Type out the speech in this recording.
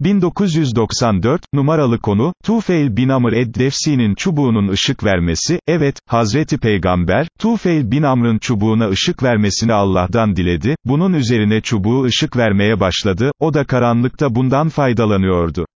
1994, numaralı konu, Tufeil bin Amr ed-Defsi'nin çubuğunun ışık vermesi, evet, Hazreti Peygamber, Tufeil bin Amr'ın çubuğuna ışık vermesini Allah'tan diledi, bunun üzerine çubuğu ışık vermeye başladı, o da karanlıkta bundan faydalanıyordu.